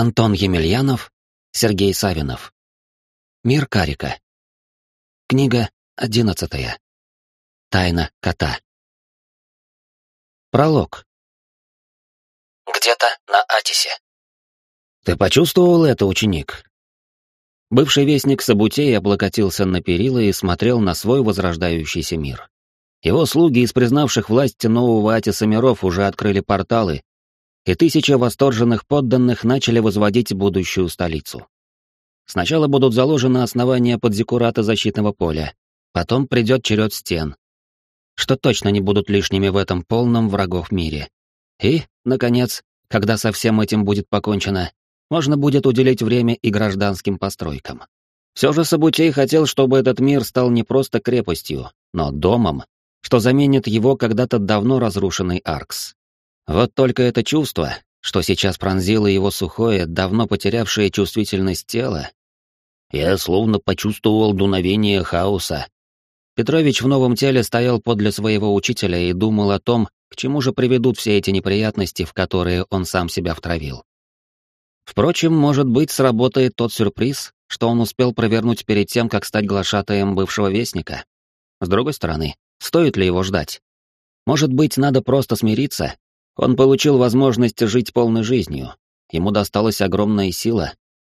Антон Емельянов, Сергей Савинов. Мир Карика. Книга одиннадцатая. Тайна кота. Пролог. Где-то на Атисе. Ты почувствовал это, ученик? Бывший вестник Сабутей облокотился на перила и смотрел на свой возрождающийся мир. Его слуги из признавших власть нового Атиса миров уже открыли порталы, и тысячи восторженных подданных начали возводить будущую столицу. Сначала будут заложены основания подзекурата защитного поля, потом придет черед стен, что точно не будут лишними в этом полном врагов мире. И, наконец, когда со всем этим будет покончено, можно будет уделить время и гражданским постройкам. Все же Сабутей хотел, чтобы этот мир стал не просто крепостью, но домом, что заменит его когда-то давно разрушенный Аркс. Вот только это чувство, что сейчас пронзило его сухое, давно потерявшее чувствительность тело, я словно почувствовал дуновение хаоса. Петрович в новом теле стоял подле своего учителя и думал о том, к чему же приведут все эти неприятности, в которые он сам себя втравил. Впрочем, может быть, сработает тот сюрприз, что он успел провернуть перед тем, как стать глашатаем бывшего вестника. С другой стороны, стоит ли его ждать? Может быть, надо просто смириться? Он получил возможность жить полной жизнью. Ему досталась огромная сила.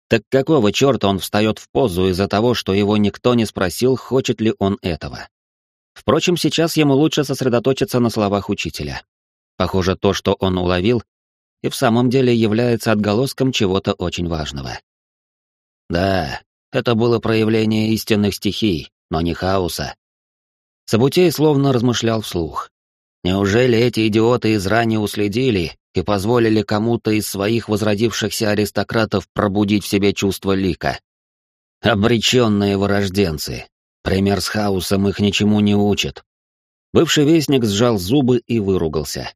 Так какого черта он встает в позу из-за того, что его никто не спросил, хочет ли он этого? Впрочем, сейчас ему лучше сосредоточиться на словах учителя. Похоже, то, что он уловил, и в самом деле является отголоском чего-то очень важного. Да, это было проявление истинных стихий, но не хаоса. Сабутей словно размышлял вслух. Неужели эти идиоты из ранее уследили и позволили кому-то из своих возродившихся аристократов пробудить в себе чувство лика? Обреченные вырожденцы. Пример с хаосом их ничему не учит. Бывший вестник сжал зубы и выругался.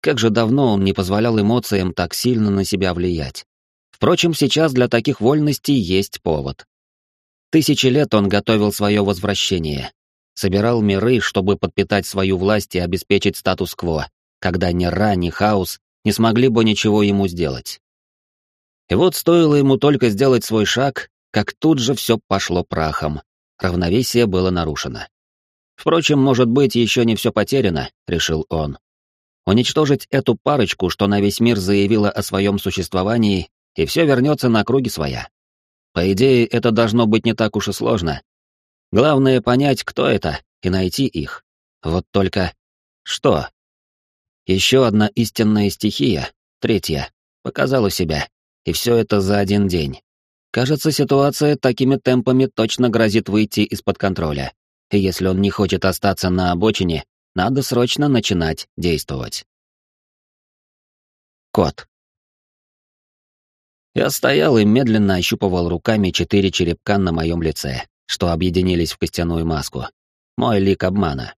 Как же давно он не позволял эмоциям так сильно на себя влиять. Впрочем, сейчас для таких вольностей есть повод. Тысячи лет он готовил свое возвращение. Собирал миры, чтобы подпитать свою власть и обеспечить статус-кво, когда ни Ра, ни Хаос не смогли бы ничего ему сделать. И вот стоило ему только сделать свой шаг, как тут же все пошло прахом. Равновесие было нарушено. Впрочем, может быть, еще не все потеряно, решил он. Уничтожить эту парочку, что на весь мир заявила о своем существовании, и все вернется на круги своя. По идее, это должно быть не так уж и сложно. Главное понять, кто это, и найти их. Вот только... Что? Еще одна истинная стихия, третья, показала себя. И все это за один день. Кажется, ситуация такими темпами точно грозит выйти из-под контроля. И если он не хочет остаться на обочине, надо срочно начинать действовать. Кот. Я стоял и медленно ощупывал руками четыре черепка на моем лице, что объединились в костяную маску. Мой лик обмана.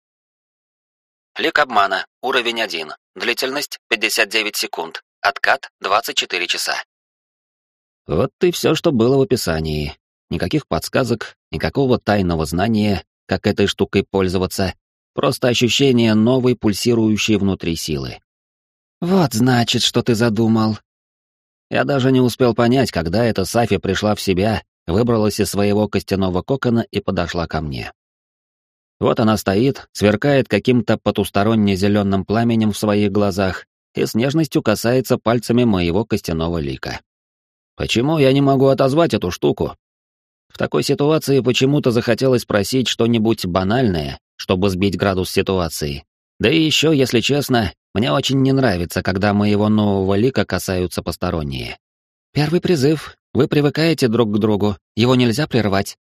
Лик обмана. Уровень 1. Длительность 59 секунд. Откат 24 часа. Вот и все, что было в описании. Никаких подсказок, никакого тайного знания, как этой штукой пользоваться, Просто ощущение новой пульсирующей внутри силы. «Вот, значит, что ты задумал». Я даже не успел понять, когда эта Сафи пришла в себя, выбралась из своего костяного кокона и подошла ко мне. Вот она стоит, сверкает каким-то потусторонне-зеленым пламенем в своих глазах и с нежностью касается пальцами моего костяного лика. Почему я не могу отозвать эту штуку? В такой ситуации почему-то захотелось спросить что-нибудь банальное, чтобы сбить градус ситуации. Да и еще, если честно, мне очень не нравится, когда моего нового лика касаются посторонние. Первый призыв. Вы привыкаете друг к другу, его нельзя прервать.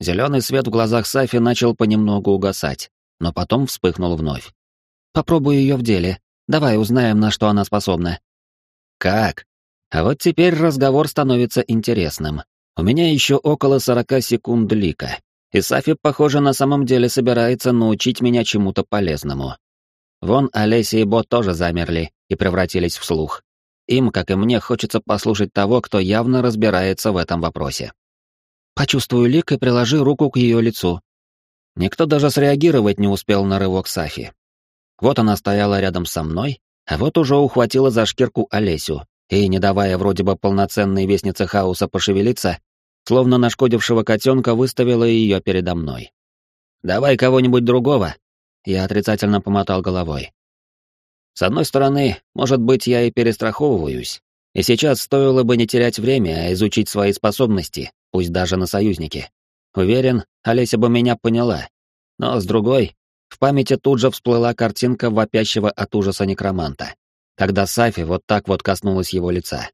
Зеленый свет в глазах Сафи начал понемногу угасать, но потом вспыхнул вновь. Попробую ее в деле. Давай узнаем, на что она способна. Как? А вот теперь разговор становится интересным. У меня еще около сорока секунд лика. И Сафи, похоже, на самом деле собирается научить меня чему-то полезному. Вон Олеся и Бот тоже замерли и превратились в слух. Им, как и мне, хочется послушать того, кто явно разбирается в этом вопросе. Почувствую лик и приложи руку к ее лицу. Никто даже среагировать не успел на рывок Сафи. Вот она стояла рядом со мной, а вот уже ухватила за шкирку Олесю, и, не давая вроде бы полноценной вестнице хаоса пошевелиться, словно нашкодившего котенка выставила ее передо мной. «Давай кого-нибудь другого», — я отрицательно помотал головой. С одной стороны, может быть, я и перестраховываюсь, и сейчас стоило бы не терять время, а изучить свои способности, пусть даже на союзнике. Уверен, Олеся бы меня поняла. Но с другой, в памяти тут же всплыла картинка вопящего от ужаса некроманта, когда Сафи вот так вот коснулась его лица.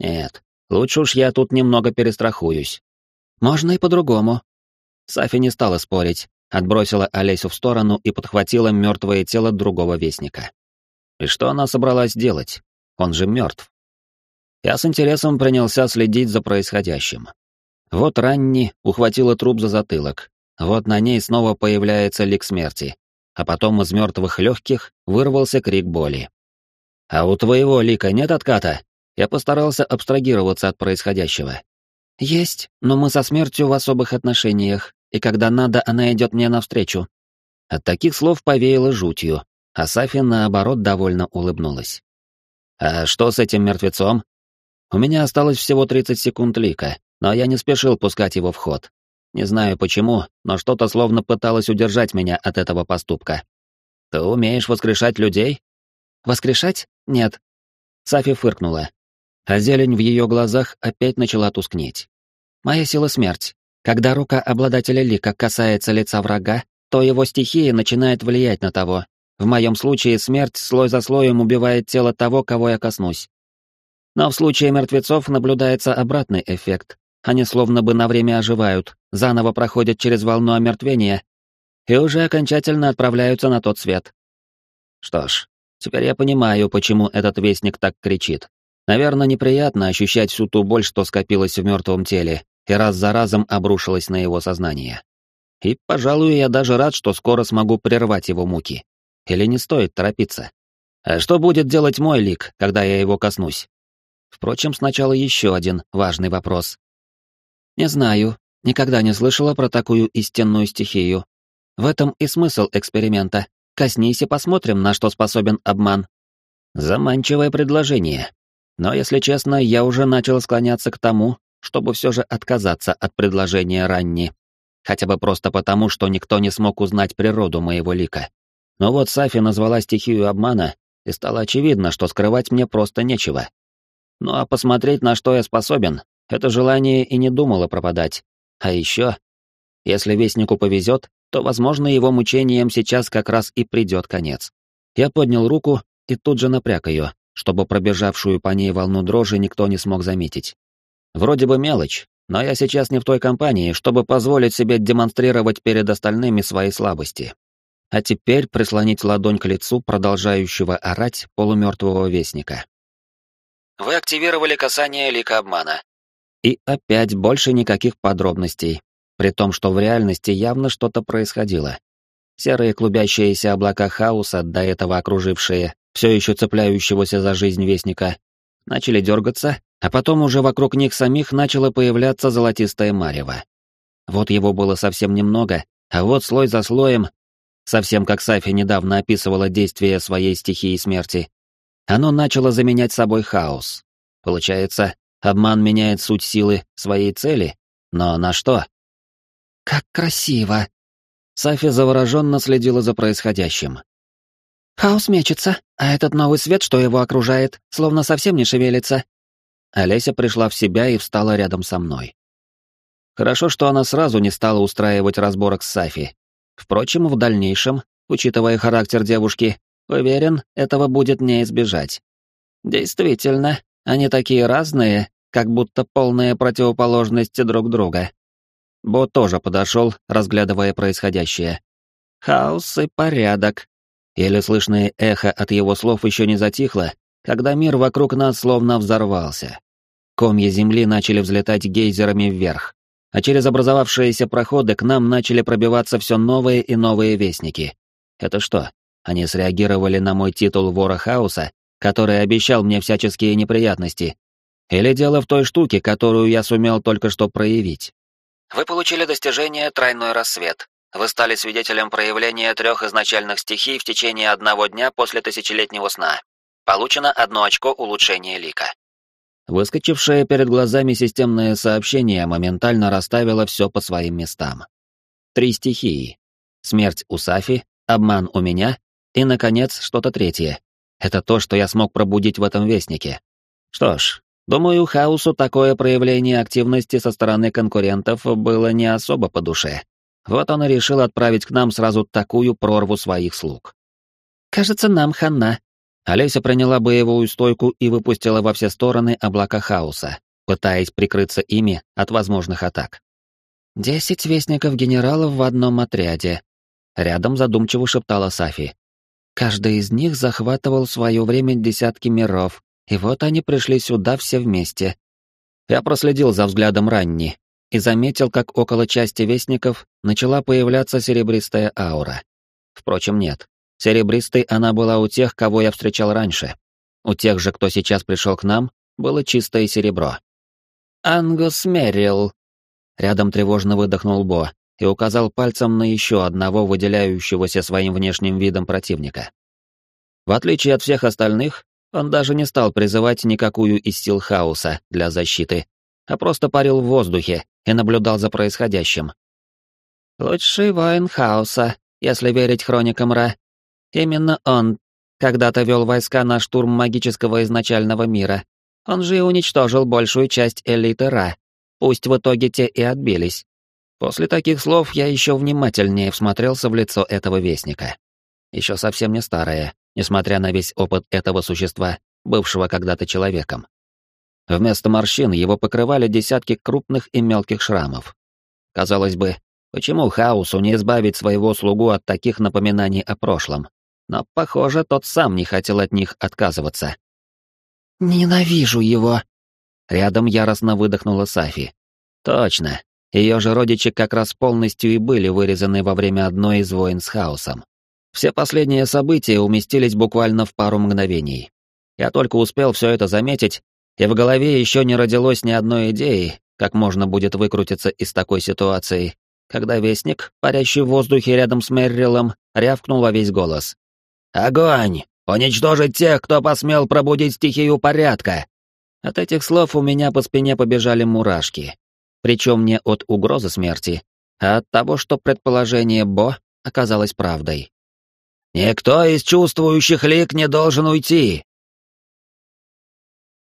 Нет, лучше уж я тут немного перестрахуюсь. Можно и по-другому. Сафи не стала спорить, отбросила Олесю в сторону и подхватила мертвое тело другого вестника. И что она собралась делать? Он же мертв. Я с интересом принялся следить за происходящим. Вот Ранни ухватила труп за затылок, вот на ней снова появляется лик смерти, а потом из мертвых легких вырвался крик боли. «А у твоего лика нет отката?» Я постарался абстрагироваться от происходящего. «Есть, но мы со смертью в особых отношениях, и когда надо, она идет мне навстречу». От таких слов повеяло жутью, а Сафи, наоборот, довольно улыбнулась. «А что с этим мертвецом?» У меня осталось всего 30 секунд лика, но я не спешил пускать его в ход. Не знаю почему, но что-то словно пыталось удержать меня от этого поступка. Ты умеешь воскрешать людей? Воскрешать? Нет. Сафи фыркнула. А зелень в ее глазах опять начала тускнеть. Моя сила смерть. Когда рука обладателя лика касается лица врага, то его стихия начинает влиять на того. В моем случае смерть слой за слоем убивает тело того, кого я коснусь. Но в случае мертвецов наблюдается обратный эффект. Они словно бы на время оживают, заново проходят через волну омертвения и уже окончательно отправляются на тот свет. Что ж, теперь я понимаю, почему этот вестник так кричит. Наверное, неприятно ощущать всю ту боль, что скопилась в мертвом теле, и раз за разом обрушилась на его сознание. И, пожалуй, я даже рад, что скоро смогу прервать его муки. Или не стоит торопиться? А что будет делать мой лик, когда я его коснусь? Впрочем, сначала еще один важный вопрос. Не знаю, никогда не слышала про такую истинную стихию. В этом и смысл эксперимента. Коснись и посмотрим, на что способен обман. Заманчивое предложение. Но, если честно, я уже начал склоняться к тому, чтобы все же отказаться от предложения Ранни. Хотя бы просто потому, что никто не смог узнать природу моего лика. Но вот Сафи назвала стихию обмана, и стало очевидно, что скрывать мне просто нечего. Ну а посмотреть, на что я способен, это желание и не думало пропадать. А еще, если Вестнику повезет, то, возможно, его мучением сейчас как раз и придет конец. Я поднял руку и тут же напряг ее, чтобы пробежавшую по ней волну дрожи никто не смог заметить. Вроде бы мелочь, но я сейчас не в той компании, чтобы позволить себе демонстрировать перед остальными свои слабости. А теперь прислонить ладонь к лицу продолжающего орать полумертвого вестника. Вы активировали касание лика обмана. И опять больше никаких подробностей, при том, что в реальности явно что-то происходило. Серые клубящиеся облака хаоса, до этого окружившие, все еще цепляющегося за жизнь вестника, начали дергаться, а потом уже вокруг них самих начало появляться золотистое марево. Вот его было совсем немного, а вот слой за слоем, совсем как Сафи недавно описывала действие своей стихии смерти, оно начало заменять собой хаос. Получается, Обман меняет суть силы своей цели, но на что? «Как красиво!» Сафи завороженно следила за происходящим. «Хаос мечется, а этот новый свет, что его окружает, словно совсем не шевелится». Олеся пришла в себя и встала рядом со мной. Хорошо, что она сразу не стала устраивать разборок с Сафи. Впрочем, в дальнейшем, учитывая характер девушки, уверен, этого будет не избежать. Действительно, они такие разные, как будто полная противоположность друг друга. Бо тоже подошел, разглядывая происходящее. Хаос и порядок. Еле слышное эхо от его слов еще не затихло, когда мир вокруг нас словно взорвался. Комья земли начали взлетать гейзерами вверх, а через образовавшиеся проходы к нам начали пробиваться все новые и новые вестники. Это что, они среагировали на мой титул вора хаоса, который обещал мне всяческие неприятности, или дело в той штуке, которую я сумел только что проявить? Вы получили достижение «Тройной рассвет». Вы стали свидетелем проявления трех изначальных стихий в течение одного дня после тысячелетнего сна. Получено одно очко улучшения лика. Выскочившее перед глазами системное сообщение моментально расставило все по своим местам. Три стихии. Смерть у Сафи, обман у меня и, наконец, что-то третье. Это то, что я смог пробудить в этом вестнике. Что ж, думаю, Хаусу такое проявление активности со стороны конкурентов было не особо по душе. Вот он и решил отправить к нам сразу такую прорву своих слуг. «Кажется, нам хана». Олеся приняла боевую стойку и выпустила во все стороны облака хаоса, пытаясь прикрыться ими от возможных атак. «Десять вестников генералов в одном отряде», — рядом задумчиво шептала Сафи. «Каждый из них захватывал в свое время десятки миров, и вот они пришли сюда все вместе». Я проследил за взглядом Ранни, и заметил, как около части вестников начала появляться серебристая аура. Впрочем, нет. Серебристой она была у тех, кого я встречал раньше. У тех же, кто сейчас пришел к нам, было чистое серебро. «Ангус Меррилл!» Рядом тревожно выдохнул Бо и указал пальцем на еще одного выделяющегося своим внешним видом противника. В отличие от всех остальных, он даже не стал призывать никакую из сил хаоса для защиты, а просто парил в воздухе и наблюдал за происходящим. «Лучший воин хаоса, если верить хроникам Ра. Именно он когда-то вел войска на штурм магического изначального мира. Он же и уничтожил большую часть элиты Ра. Пусть в итоге те и отбились. После таких слов я еще внимательнее всмотрелся в лицо этого вестника. Еще совсем не старое, несмотря на весь опыт этого существа, бывшего когда-то человеком. Вместо морщин его покрывали десятки крупных и мелких шрамов. Казалось бы, почему хаосу не избавить своего слугу от таких напоминаний о прошлом? Но, похоже, тот сам не хотел от них отказываться. «Ненавижу его!» Рядом яростно выдохнула Сафи. «Точно. Ее же родичи как раз полностью и были вырезаны во время одной из войн с хаосом. Все последние события уместились буквально в пару мгновений. Я только успел все это заметить, и в голове еще не родилось ни одной идеи, как можно будет выкрутиться из такой ситуации, когда вестник, парящий в воздухе рядом с Меррилом, рявкнул во весь голос. «Огонь! Уничтожить тех, кто посмел пробудить стихию порядка!» От этих слов у меня по спине побежали мурашки. Причем не от угрозы смерти, а от того, что предположение Бо оказалось правдой. «Никто из чувствующих лик не должен уйти.